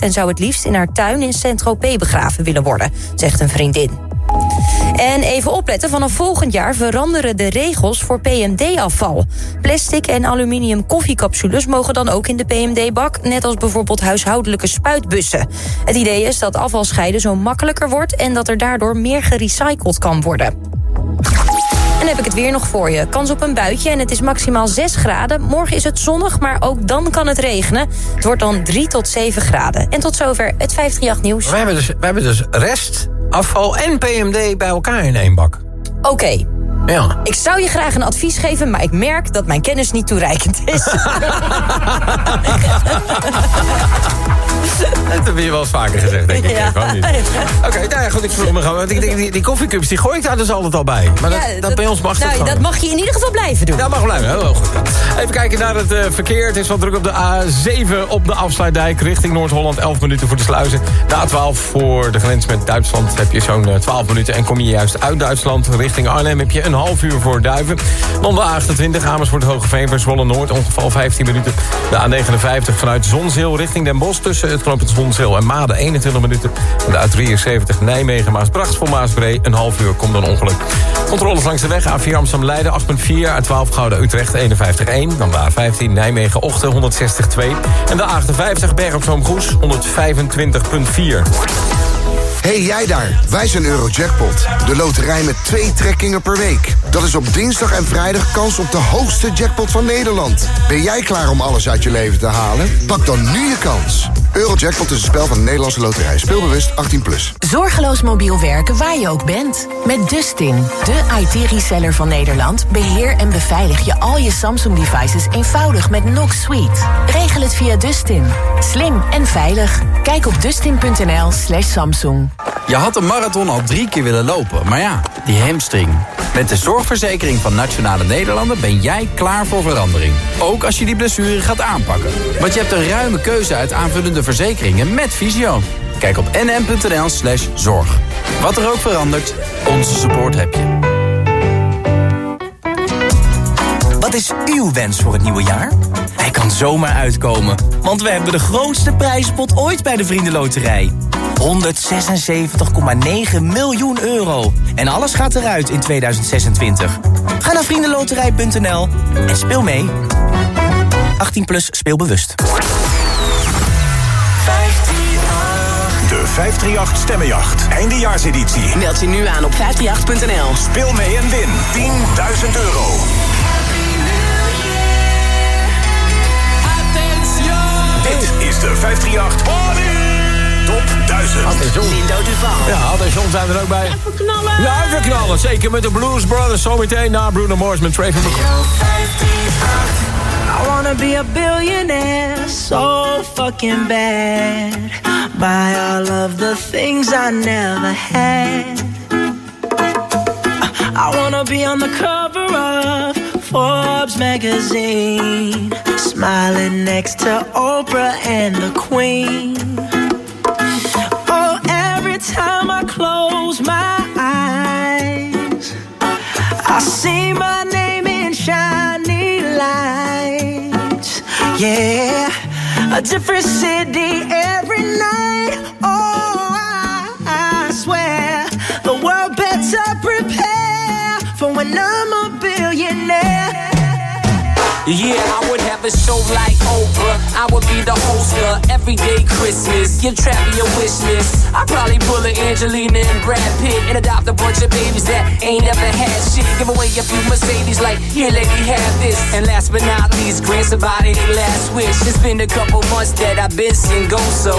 en zou het liefst in haar tuin in Saint-Tropez begraven willen worden, zegt een vriendin. En even opletten, vanaf volgend jaar veranderen de regels voor PMD-afval. Plastic en aluminium koffiecapsules mogen dan ook in de PMD-bak... net als bijvoorbeeld huishoudelijke spuitbussen. Het idee is dat afvalscheiden zo makkelijker wordt... en dat er daardoor meer gerecycled kan worden. En heb ik het weer nog voor je. Kans op een buitje en het is maximaal 6 graden. Morgen is het zonnig, maar ook dan kan het regenen. Het wordt dan 3 tot 7 graden. En tot zover het 538 nieuws. We hebben dus, we hebben dus rest, afval en PMD bij elkaar in één bak. Oké. Ja. Ik zou je graag een advies geven, maar ik merk dat mijn kennis niet toereikend is. Dat heb je wel eens vaker gezegd, denk ik. Ja. Oké, nou ja, goed, ik vroeg me gewoon. Want ik denk, die, die koffiecups, die gooi ik daar dus altijd al bij. Maar dat, Ja, dat, bij ons mag dat nou, dat mag je in ieder geval blijven doen. Ja, mag blijven. Heel, goed. Even kijken naar het eh, verkeer. Het is wat druk op de A7 op de afsluitdijk richting Noord-Holland. 11 minuten voor de sluizen. De A12 voor de grens met Duitsland heb je zo'n eh, 12 minuten. En kom je juist uit Duitsland richting Arnhem heb je een half uur voor Duiven. Dan de A28 Amersfoort Hogeveen voor Zwolle Noord. Ongeval 15 minuten. De A59 vanuit Zonzeel richting Den Bosch. Tussen het knooppunt Zonzeel en Maden 21 minuten. En de A73 Nijmegen Maasbracht voor Maasbree. Een half uur komt dan ongeluk. Controles langs de weg. A4 Amsterdam Leiden 8.4. A12 Gouden Utrecht 51.1. Dan de A15 Nijmegen Ochten 160.2. En de A58 Berg op Zoom Goes 125.4. Hey jij daar, wij zijn Eurojackpot. De loterij met twee trekkingen per week. Dat is op dinsdag en vrijdag kans op de hoogste jackpot van Nederland. Ben jij klaar om alles uit je leven te halen? Pak dan nu je kans. Eurojackpot is een spel van de Nederlandse loterij. Speelbewust 18+. Plus. Zorgeloos mobiel werken waar je ook bent. Met Dustin, de IT-reseller van Nederland... beheer en beveilig je al je Samsung-devices eenvoudig met Knox Suite. Regel het via Dustin. Slim en veilig. Kijk op dustin.nl slash Samsung. Je had een marathon al drie keer willen lopen, maar ja, die hamstring. Met de zorgverzekering van Nationale Nederlanden ben jij klaar voor verandering. Ook als je die blessure gaat aanpakken. Want je hebt een ruime keuze uit aanvullende verzekeringen met visio. Kijk op nm.nl slash zorg. Wat er ook verandert, onze support heb je. Wat is uw wens voor het nieuwe jaar? Hij kan zomaar uitkomen, want we hebben de grootste prijzenpot ooit bij de Vriendenloterij. 176,9 miljoen euro. En alles gaat eruit in 2026. Ga naar vriendenloterij.nl en speel mee. 18 plus speelbewust. De 538 Stemmenjacht. Eindejaarseditie. Meld je nu aan op 538.nl. Speel mee en win 10.000 euro. Dit is de 538 Top 1000. Attention. Lindo Duval. Ja, attention zijn er ook bij. Even knallen. Ja, even knallen. Zeker met de Blues Brothers. Zometeen na Bruno Mars met Trayvon McCall. I wanna be a billionaire so fucking bad. Buy all of the things I never had. I wanna be on the cover of Forbes magazine. Smiling next to Oprah and the Queen. I close my eyes, I see my name in shiny lights. Yeah, a different city every night. Yeah, I would have a show like Oprah. I would be the host of Everyday Christmas. Give Travis your wish list. I'd probably pull a Angelina and Brad Pitt and adopt a bunch of babies that ain't ever had shit. Give away a few Mercedes, like, here, lady, have this. And last but not least, grant somebody their last wish. It's been a couple months that I've been single, so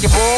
basketball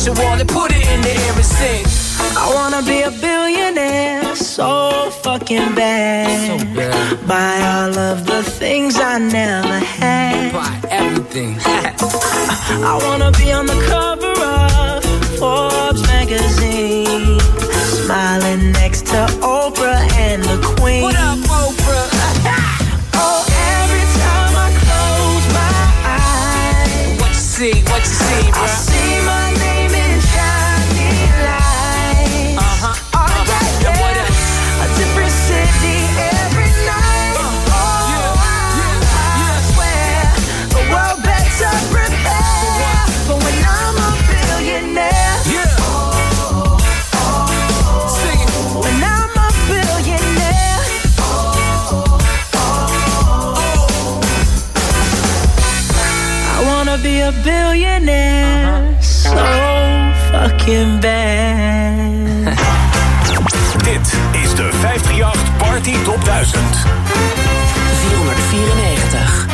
your wallet, put it in the air and sing. I wanna be a billionaire so fucking bad. Buy all of the things I never had. Buy everything. I wanna be on the cover of Forbes magazine. Smiling next to Oprah and the Queen. what up, Oprah? Oh, every time I close my eyes, what you see? What you see, I see my wanna be a billionaire uh-huh. so fucking bad. Dit is de 538 Party Top 1000. 494.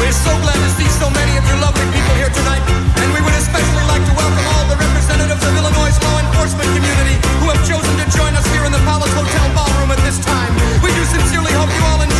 We're so glad to see so many of you lovely people here tonight, and we would especially like to welcome all the representatives of Illinois' law enforcement community who have chosen to join us here in the Palace Hotel ballroom at this time. We do sincerely hope you all enjoy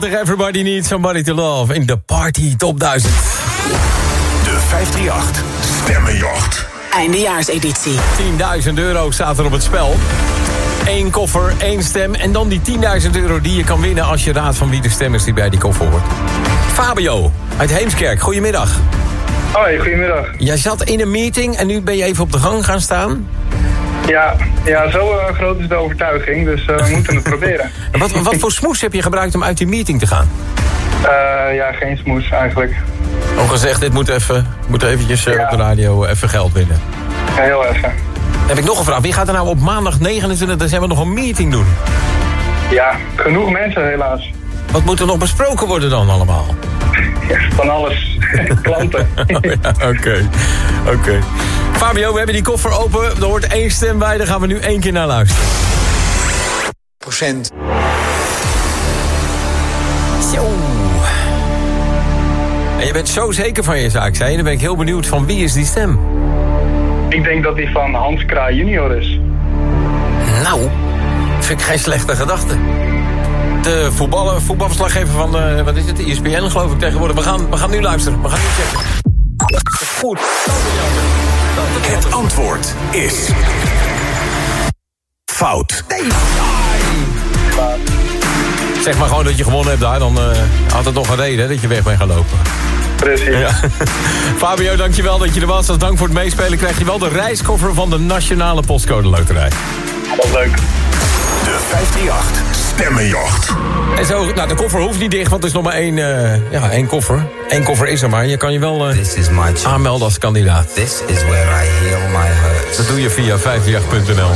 494, Everybody Needs Somebody to Love in de Party Top 1000. De 538 Stemmenjacht. Eindejaarseditie. 10.000 euro staat er op het spel. één koffer, één stem... en dan die 10.000 euro die je kan winnen... als je raadt van wie de stem is die bij die koffer hoort. Fabio uit Heemskerk, goedemiddag. Hoi, goedemiddag. Jij zat in een meeting en nu ben je even op de gang gaan staan. Ja, ja zo eh, groot is de overtuiging, dus eh, we moeten het proberen. En wat, wat voor smoes heb je gebruikt om uit die meeting te gaan? Eh, ja, geen smoes eigenlijk. Al gezegd, dit moet even, moet eventjes op de radio even geld winnen. Heel even. Heb ik nog een vraag. Wie gaat er nou op maandag 29 december nog een meeting doen? Ja, genoeg mensen helaas. Wat moet er nog besproken worden dan allemaal? Ja, van alles. Klanten. Oh ja, Oké, oké. Fabio, we hebben die koffer open. Er hoort één stem bij. Daar gaan we nu één keer naar luisteren. Procent. Zo. En je bent zo zeker van je zaak, zei je. Dan ben ik heel benieuwd van wie is die stem? Ik denk dat die van Hans Kraai junior is. Nou, vind ik geen slechte gedachte. De voetballen, voetbalverslaggever van, de, wat is het, ESPN geloof ik tegenwoordig. We gaan, we gaan nu luisteren, we gaan nu checken. Goed. Het antwoord is... Fout. Zeg maar gewoon dat je gewonnen hebt daar, dan eh, had het nog een reden hè, dat je weg bent gaan lopen. Precies. Ja. Fabio, dankjewel dat je er was. Als dank voor het meespelen krijg je wel de reiskoffer van de Nationale Postcode Loterij. Dat is leuk. De 538 Stemmenjacht. En zo, nou, de koffer hoeft niet dicht, want er is nog maar één, eh, ja, één koffer. Eén koffer is er maar. Je kan je wel eh, aanmelden als kandidaat. This is where I heal my hurts. Dat doe je via 538.nl.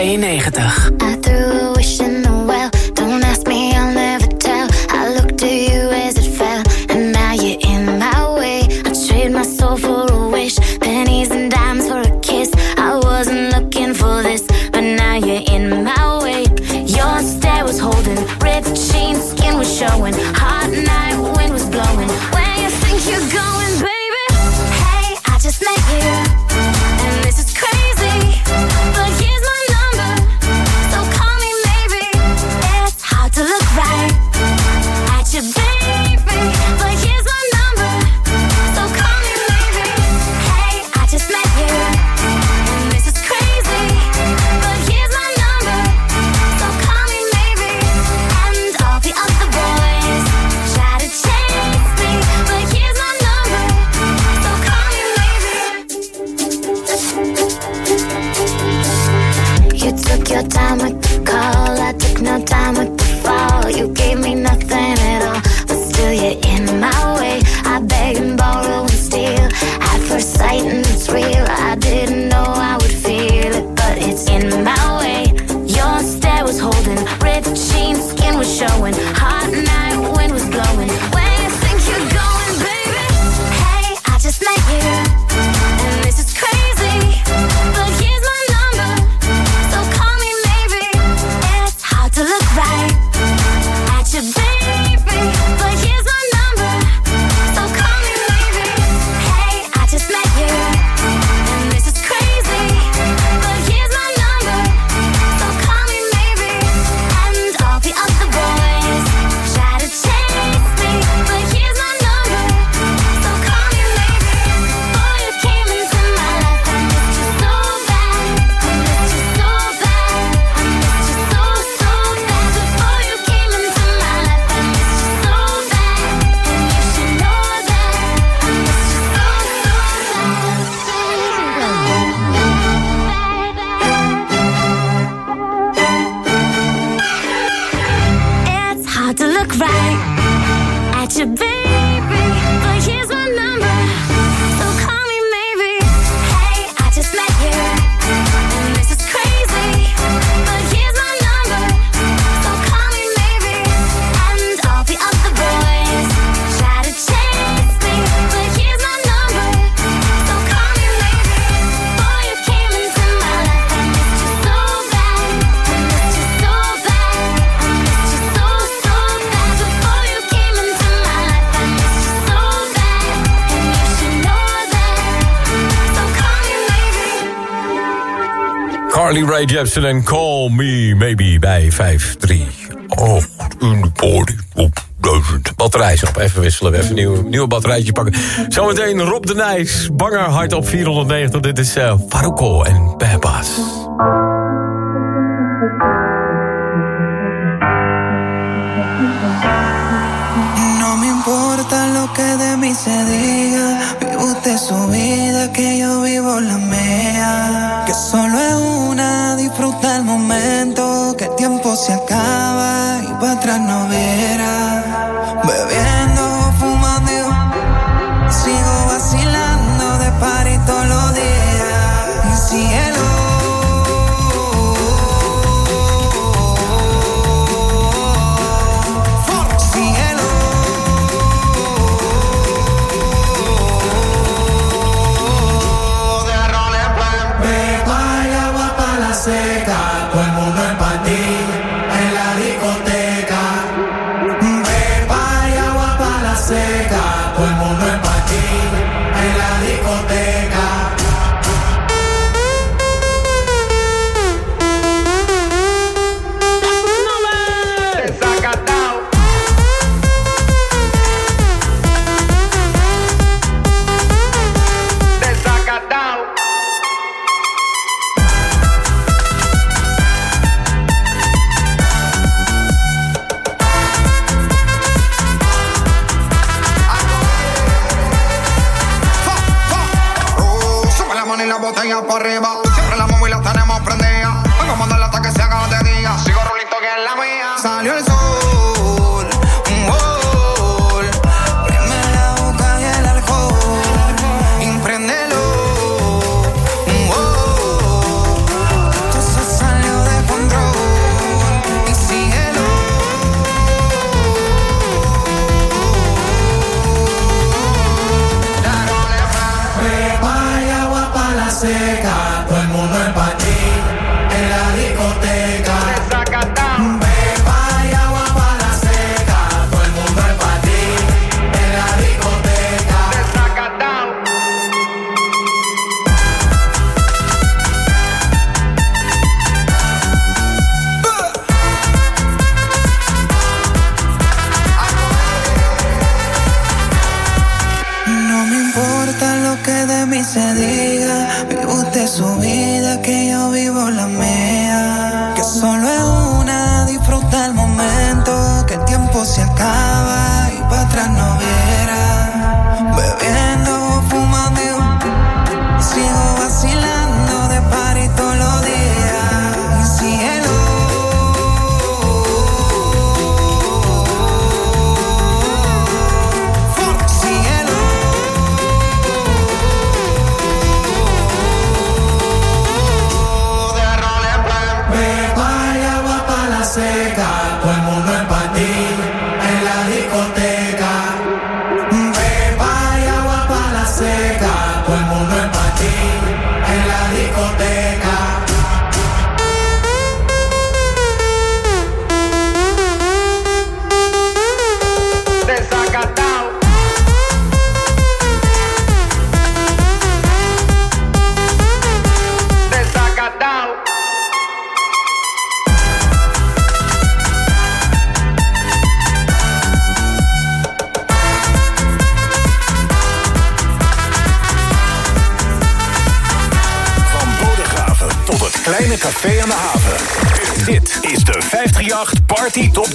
92. Ray Jepsen en Call Me Maybe bij 5-3. Op 1000. Batterijs op, even wisselen. Even een nieuw, nieuwe batterijtje pakken. Zometeen Rob de Nijs, banger hard op 490. Dit is eh, uh, Faruko en Pepas. so we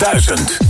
1000.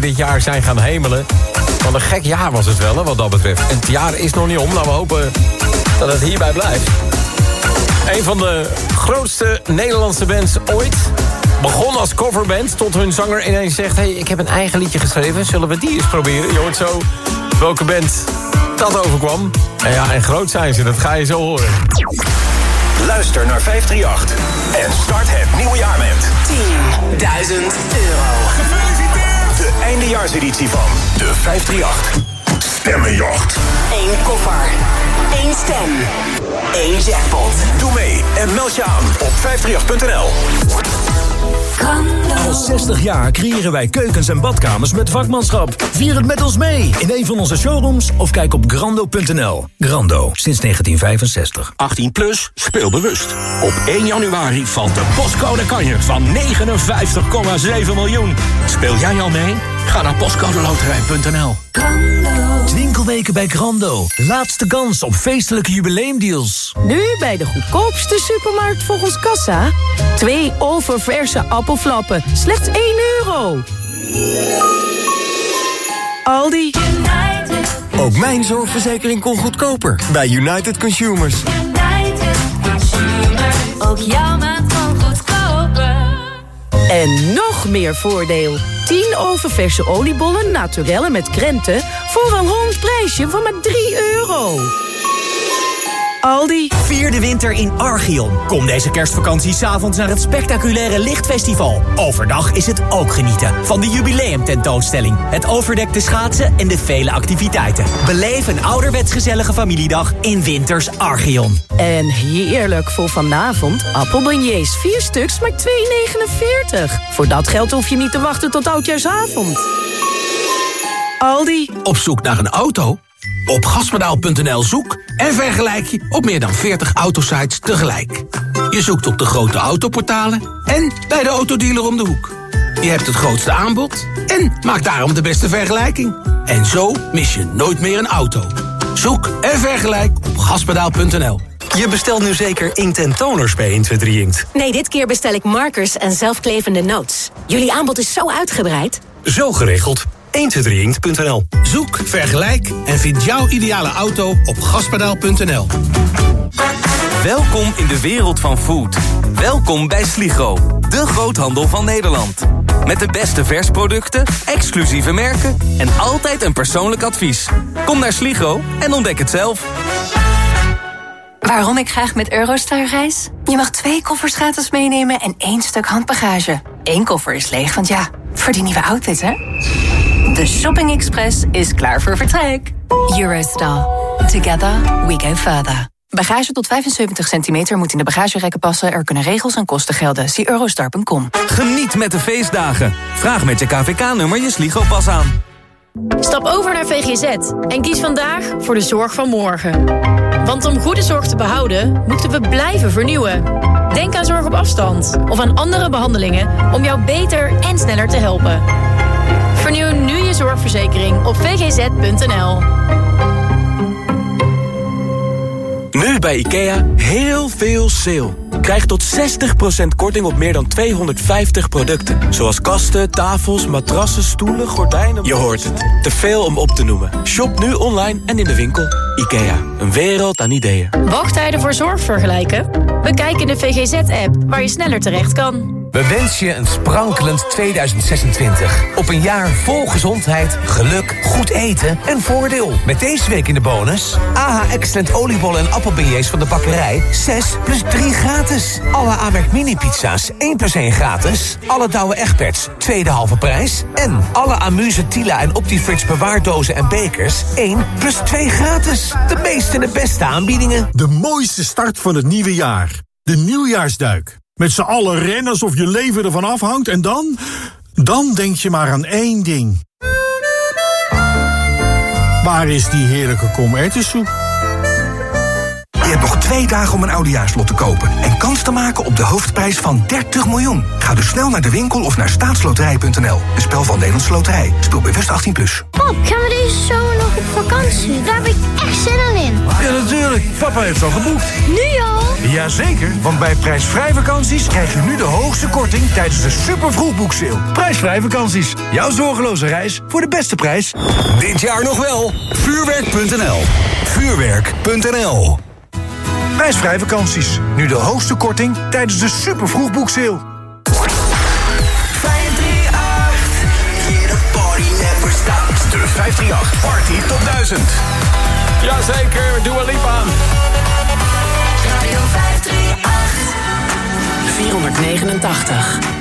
Die dit jaar zijn gaan hemelen. Van een gek jaar was het wel, hè, wat dat betreft. En het jaar is nog niet om, nou we hopen dat het hierbij blijft. Een van de grootste Nederlandse bands ooit. Begon als coverband tot hun zanger ineens zegt... hey, ik heb een eigen liedje geschreven, zullen we die eens proberen? Je hoort zo welke band dat overkwam. En ja, en groot zijn ze, dat ga je zo horen. Luister naar 538 en start het nieuwe jaar met 10.000 euro. De eindejaarseditie van de 538 Stemmenjacht. Eén koffer. Eén stem. Eén jackpot. Doe mee en meld je aan op 538.nl. Al 60 jaar creëren wij keukens en badkamers met vakmanschap. Vier het met ons mee in een van onze showrooms of kijk op grando.nl. Grando, sinds 1965. 18 plus, speel bewust. Op 1 januari valt de postcode kanjer van 59,7 miljoen. Speel jij al mee? Ga naar postcodeloterij.nl. Twinkelweken bij Grando. Laatste kans op feestelijke jubileumdeals. Nu bij de goedkoopste supermarkt volgens Kassa. Twee oververse appelflappen. Slechts 1 euro. Aldi. Ook mijn zorgverzekering kon goedkoper bij United Consumers. Ook jouw maand. En nog meer voordeel. 10 oververse oliebollen naturellen met krenten... voor een rond prijsje van maar 3 euro. Aldi. Vier de winter in Archeon. Kom deze kerstvakantie s'avonds naar het spectaculaire Lichtfestival. Overdag is het ook genieten van de jubileumtentoonstelling, het overdekte schaatsen en de vele activiteiten. Beleef een ouderwets gezellige familiedag in Winters Archeon. En heerlijk voor vanavond. Appelbeignets, 4 stuks, maar 2,49. Voor dat geld hoef je niet te wachten tot oudjaarsavond. Aldi. Op zoek naar een auto? Op gaspedaal.nl zoek en vergelijk je op meer dan 40 autosites tegelijk. Je zoekt op de grote autoportalen en bij de autodealer om de hoek. Je hebt het grootste aanbod en maakt daarom de beste vergelijking. En zo mis je nooit meer een auto. Zoek en vergelijk op gaspedaal.nl. Je bestelt nu zeker inkt en toners bij 123 Inkt. Nee, dit keer bestel ik markers en zelfklevende notes. Jullie aanbod is zo uitgebreid. Zo geregeld. 123inkt.nl Zoek, vergelijk en vind jouw ideale auto op gaspedaal.nl. Welkom in de wereld van food. Welkom bij Sligo, de groothandel van Nederland. Met de beste versproducten, exclusieve merken en altijd een persoonlijk advies. Kom naar Sligo en ontdek het zelf. Waarom ik graag met Eurostar reis? Je mag twee koffers gratis meenemen en één stuk handbagage. Eén koffer is leeg, want ja, voor die nieuwe outfit, hè? De Shopping Express is klaar voor vertrek. Eurostar. Together we go further. Bagage tot 75 centimeter moet in de bagagerekken passen. Er kunnen regels en kosten gelden. Zie eurostar.com. Geniet met de feestdagen. Vraag met je KVK-nummer je Sligo-pas aan. Stap over naar VGZ en kies vandaag voor de zorg van morgen. Want om goede zorg te behouden, moeten we blijven vernieuwen. Denk aan zorg op afstand of aan andere behandelingen... om jou beter en sneller te helpen. Zorgverzekering op vgz.nl. Nu bij IKEA heel veel sale. Krijg tot 60% korting op meer dan 250 producten. Zoals kasten, tafels, matrassen, stoelen, gordijnen... Je hoort het. Te veel om op te noemen. Shop nu online en in de winkel. IKEA. Een wereld aan ideeën. Wachttijden voor zorg vergelijken? Bekijk in de VGZ-app waar je sneller terecht kan. We wensen je een sprankelend 2026. Op een jaar vol gezondheid, geluk, goed eten en voordeel. Met deze week in de bonus... AH Excellent oliebollen en appelbeignets van de bakkerij... 6 plus 3 gratis. Alle Amerk mini-pizza's 1 plus 1 gratis. Alle Douwe Egberts, tweede halve prijs. En alle Amuse, Tila en Optifrits bewaardozen en bekers... 1 plus 2 gratis. De meeste en de beste aanbiedingen. De mooiste start van het nieuwe jaar. De nieuwjaarsduik. Met z'n allen rennen alsof je leven ervan afhangt en dan... Dan denk je maar aan één ding. Waar is die heerlijke komertensoep? Je hebt nog twee dagen om een oudejaarslot te kopen en kans te maken op de hoofdprijs van 30 miljoen. Ga dus snel naar de winkel of naar staatsloterij.nl. Een spel van Nederlandse Loterij. Speel West 18+. Plus. Pap, gaan we deze zomer nog op vakantie? Daar heb ik echt zin in. Ja, natuurlijk. Papa heeft al geboekt. Nu al? Jazeker, want bij prijsvrij vakanties krijg je nu de hoogste korting tijdens de super boeksale. Prijsvrij vakanties. Jouw zorgeloze reis voor de beste prijs. Dit jaar nog wel. Vuurwerk.nl Vuurwerk.nl Prijsvrij vakanties. Nu de hoogste korting tijdens de super vroegboekseil. De 538 Party tot 1000. Jazeker, doe er liep aan. Radio 538. 489.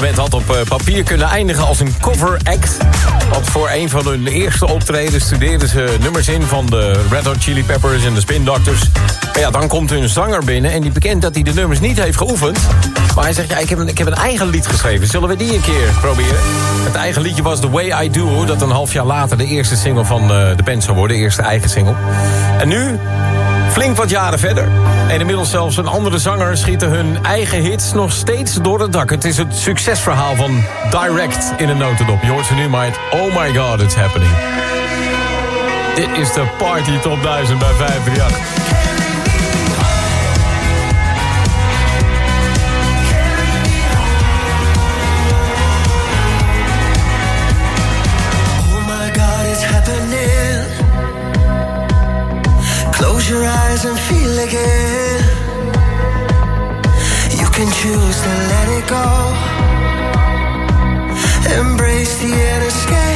Band had op eh, papier kunnen eindigen als een cover act. Want voor een van hun eerste optreden studeerden ze nummers in... van de Red Hot Chili Peppers en de Spin Doctors. Ja, dan komt hun zanger binnen en die bekent dat hij de nummers niet heeft geoefend. Maar hij zegt, ja, ik heb, een, ik heb een eigen lied geschreven. Zullen we die een keer proberen? Het eigen liedje was The Way I Do... dat een half jaar later de eerste single van eh, de band zou worden. De eerste eigen single. En nu Flink wat jaren verder. En inmiddels zelfs een andere zanger schieten hun eigen hits nog steeds door het dak. Het is het succesverhaal van Direct in een notendop. Je hoort ze nu maar het Oh my god, it's happening. Dit is de Party Top 1000 bij 538. Eyes and feel again. You can choose to let it go. Embrace the inescapable.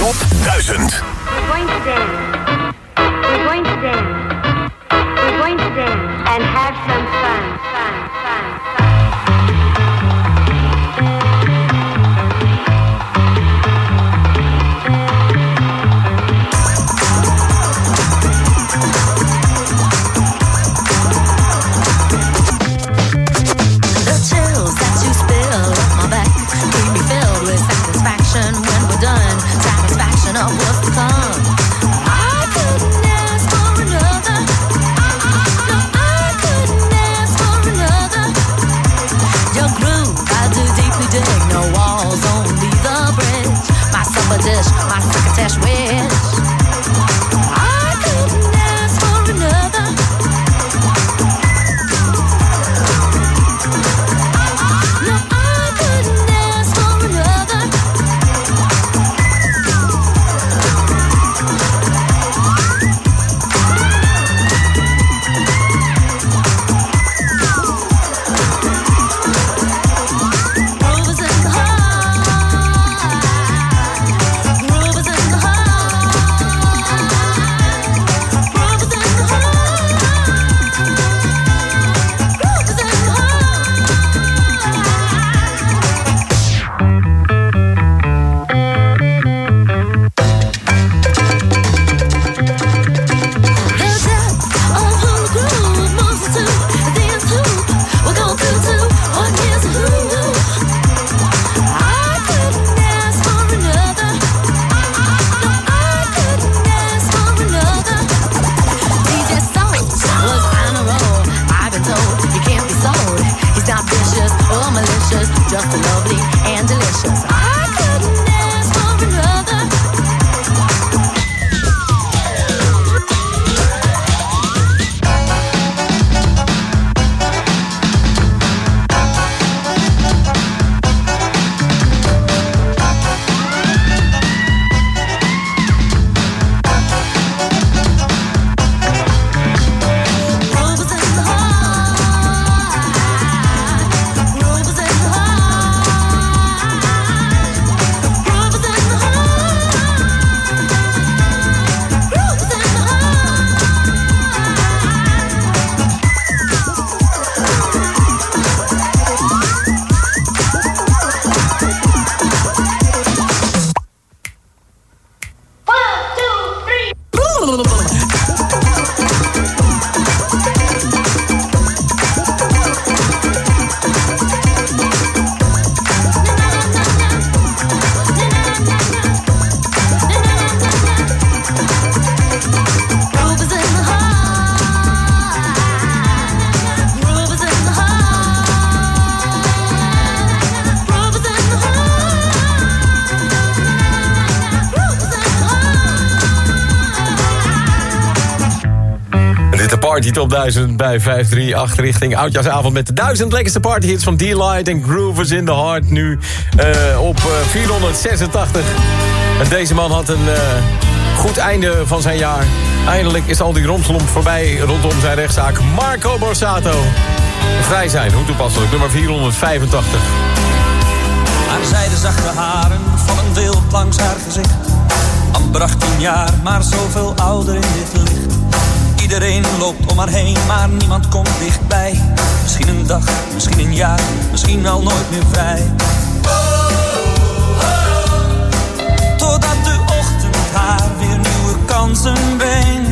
Top 1000. just lovely. Party Top 1000 bij 538 richting Oudjaarsavond... met de 1000 lekkerste partyhits van D-Light en Groovers in the Heart. Nu uh, op uh, 486. En deze man had een uh, goed einde van zijn jaar. Eindelijk is al die romslomp voorbij rondom zijn rechtszaak. Marco Borsato. Vrij zijn, hoe toepasselijk. Nummer 485. Haar zijde zachte haren vallen wild langs haar gezicht. Amper 18 jaar, maar zoveel ouder in dit licht. Iedereen loopt om haar heen, maar niemand komt dichtbij. Misschien een dag, misschien een jaar, misschien al nooit meer vrij. Totdat de ochtend haar weer nieuwe kansen brengt.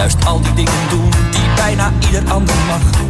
Juist al die dingen doen die bijna ieder ander mag.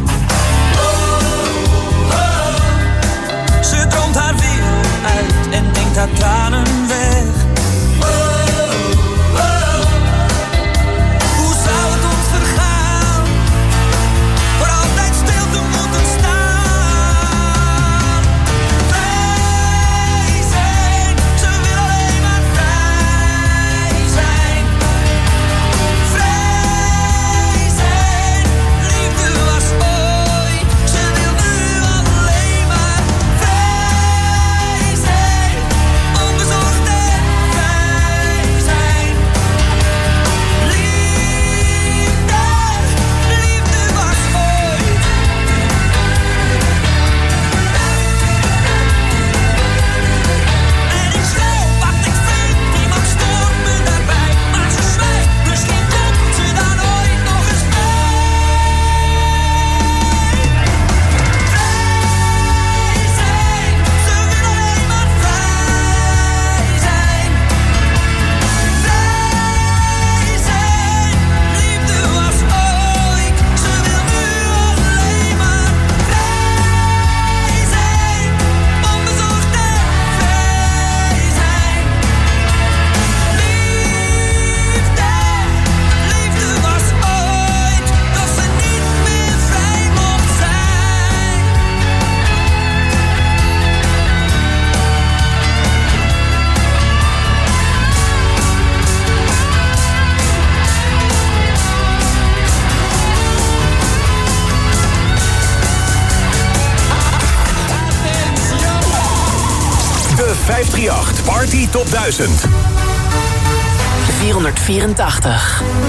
Top 1000. 484.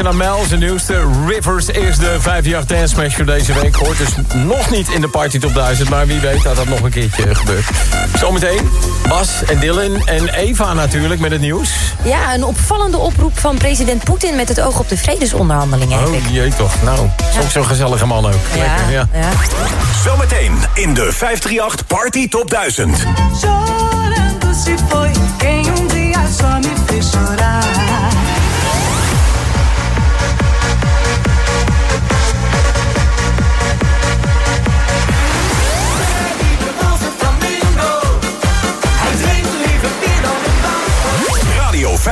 Afrojack en Amel, zijn nieuwste. Rivers is de 538 Dance Smash voor deze week. Hoort dus nog niet in de Party Top 1000. Maar wie weet dat dat nog een keertje gebeurt. Zometeen Bas en Dylan en Eva natuurlijk met het nieuws. Ja, een opvallende oproep van president Poetin... met het oog op de vredesonderhandelingen. Oh jee toch. Nou, is ook zo'n gezellige man ook. Lekker, ja. ja. Zometeen in de 538 Party Top 1000. Chorando se foi quem um dia só me fez chorar.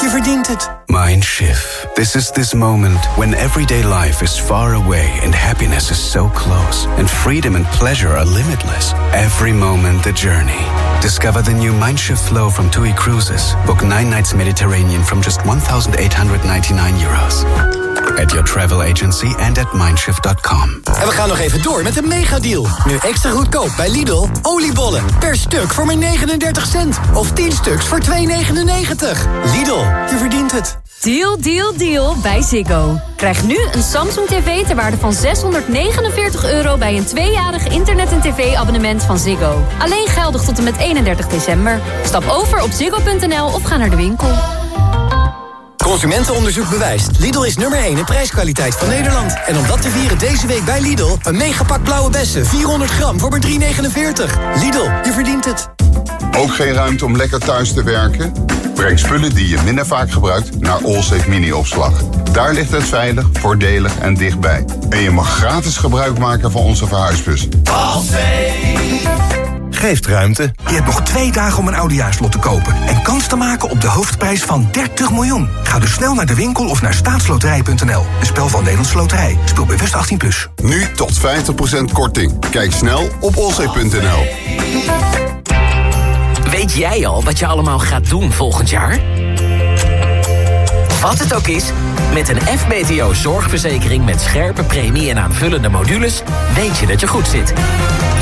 je verdient. Mindshift. This is this moment when everyday life is far away and happiness is so close, and freedom and pleasure are limitless. Every moment the journey. Discover the new Mindshift flow from TUI Cruises. Book nine nights Mediterranean from just 1,899 euros. At your travel agency and at mindshift.com. En we gaan nog even door met een megadeal. Nu extra goedkoop bij Lidl. Oliebollen per stuk voor maar 39 cent. Of 10 stuks voor 2,99. Lidl, je verdient het. Deal, deal, deal bij Ziggo. Krijg nu een Samsung TV ter waarde van 649 euro... bij een tweejarig internet- en tv-abonnement van Ziggo. Alleen geldig tot en met 31 december. Stap over op ziggo.nl of ga naar de winkel. Consumentenonderzoek bewijst. Lidl is nummer 1 in prijskwaliteit van Nederland. En om dat te vieren deze week bij Lidl... een megapak blauwe bessen, 400 gram voor maar 3,49. Lidl, je verdient het. Ook geen ruimte om lekker thuis te werken? Breng spullen die je minder vaak gebruikt naar Allsafe Mini-opslag. Daar ligt het veilig, voordelig en dichtbij. En je mag gratis gebruik maken van onze verhuisbus. Geeft ruimte. Je hebt nog twee dagen om een oudejaarslot te kopen... en kans te maken op de hoofdprijs van 30 miljoen. Ga dus snel naar de winkel of naar staatsloterij.nl. Een spel van Nederlandse Loterij. Speel bewust 18+. Plus. Nu tot 50% korting. Kijk snel op Allsafe.nl. Weet jij al wat je allemaal gaat doen volgend jaar? Wat het ook is, met een FBTO zorgverzekering met scherpe premie en aanvullende modules... weet je dat je goed zit.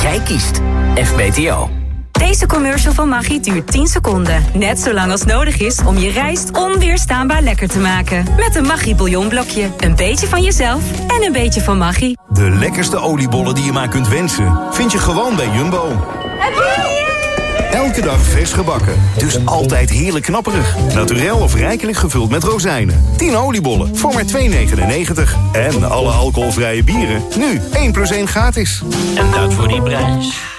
Jij kiest FBTO. Deze commercial van Maggi duurt 10 seconden. Net zo lang als nodig is om je rijst onweerstaanbaar lekker te maken. Met een Maggi bouillonblokje. Een beetje van jezelf en een beetje van Maggi. De lekkerste oliebollen die je maar kunt wensen... vind je gewoon bij Jumbo. Elke dag vers gebakken. Dus altijd heerlijk knapperig. Naturel of rijkelijk gevuld met rozijnen. 10 oliebollen voor maar 2,99. En alle alcoholvrije bieren. Nu 1 plus 1 gratis. En dat voor die prijs.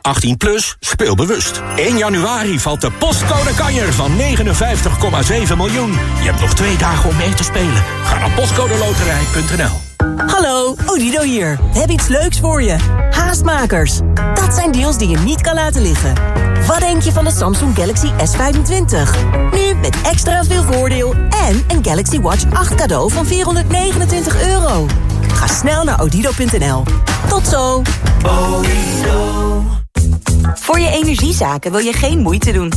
18 plus, speel bewust. 1 januari valt de postcode kanjer van 59,7 miljoen. Je hebt nog twee dagen om mee te spelen. Ga naar postcodeloterij.nl Hallo, Odido hier. We hebben iets leuks voor je. Haastmakers. Dat zijn deals die je niet kan laten liggen. Wat denk je van de Samsung Galaxy S25? Nu met extra veel voordeel en een Galaxy Watch 8 cadeau van 429 euro. Ga snel naar odido.nl. Tot zo. Voor je energiezaken wil je geen moeite doen.